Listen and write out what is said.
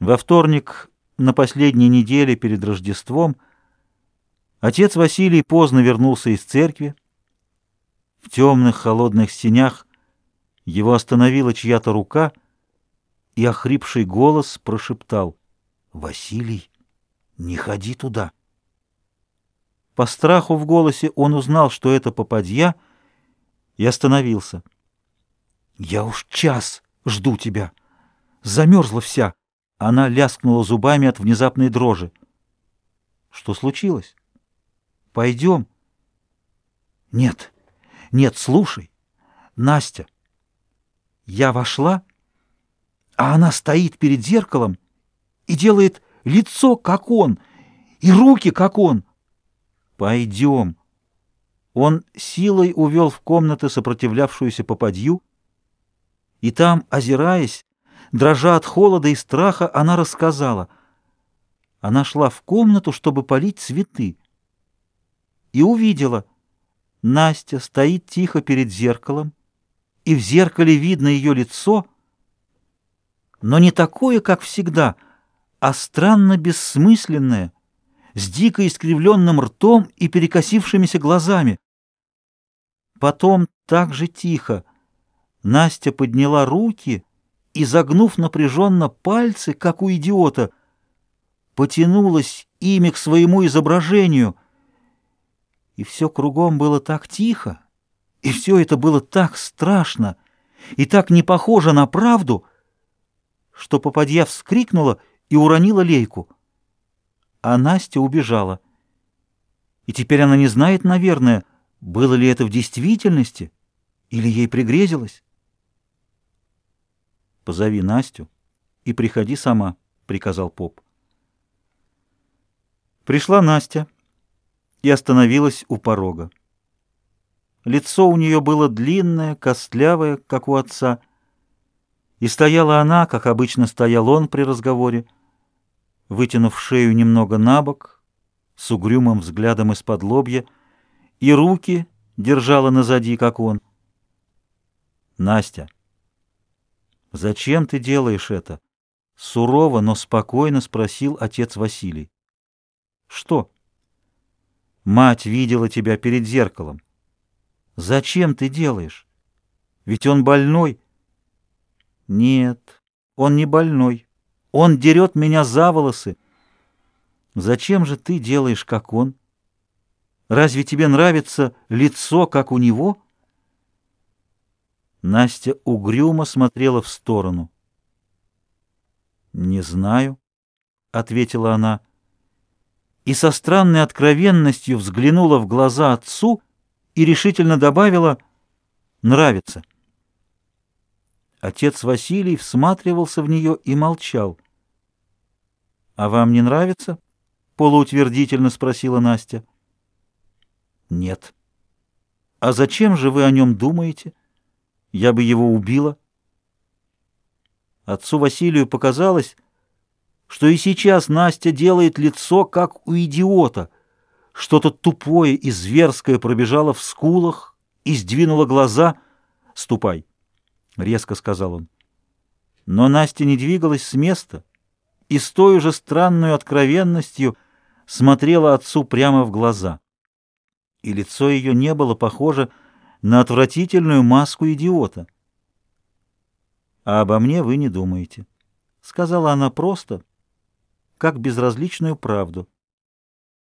Во вторник, на последней неделе перед Рождеством, отец Василий поздно вернулся из церкви. В темных холодных сенях его остановила чья-то рука, и охрипший голос прошептал «Василий, не ходи туда». По страху в голосе он узнал, что это попадья, и остановился. «Я уж час жду тебя. Замерзла вся». Она ляскнула зубами от внезапной дрожи. Что случилось? Пойдем. Нет, нет, слушай. Настя. Я вошла, а она стоит перед зеркалом и делает лицо, как он, и руки, как он. Пойдем. Он силой увел в комнаты сопротивлявшуюся попадью, и там, озираясь, Дрожа от холода и страха, она рассказала. Она шла в комнату, чтобы полить цветы. И увидела. Настя стоит тихо перед зеркалом, и в зеркале видно ее лицо, но не такое, как всегда, а странно бессмысленное, с дико искривленным ртом и перекосившимися глазами. Потом так же тихо Настя подняла руки — и, загнув напряженно пальцы, как у идиота, потянулась ими к своему изображению. И все кругом было так тихо, и все это было так страшно и так не похоже на правду, что попадья вскрикнула и уронила лейку. А Настя убежала. И теперь она не знает, наверное, было ли это в действительности или ей пригрезилось. «Позови Настю и приходи сама», — приказал поп. Пришла Настя и остановилась у порога. Лицо у нее было длинное, костлявое, как у отца, и стояла она, как обычно стоял он при разговоре, вытянув шею немного на бок, с угрюмым взглядом из-под лобья, и руки держала назади, как он. «Настя!» «Зачем ты делаешь это?» — сурово, но спокойно спросил отец Василий. «Что?» «Мать видела тебя перед зеркалом. Зачем ты делаешь? Ведь он больной». «Нет, он не больной. Он дерет меня за волосы. Зачем же ты делаешь, как он? Разве тебе нравится лицо, как у него?» Настя угрюмо смотрела в сторону. «Не знаю», — ответила она, и со странной откровенностью взглянула в глаза отцу и решительно добавила «нравится». Отец Василий всматривался в нее и молчал. «А вам не нравится?» — полуутвердительно спросила Настя. «Нет». «А зачем же вы о нем думаете?» Я бы его убила. Отцу Василию показалось, что и сейчас Настя делает лицо, как у идиота. Что-то тупое и зверское пробежало в скулах и сдвинуло глаза. «Ступай», — резко сказал он. Но Настя не двигалась с места и с той же странной откровенностью смотрела отцу прямо в глаза. И лицо ее не было похоже на отвратительную маску идиота. «А обо мне вы не думаете», — сказала она просто, как безразличную правду.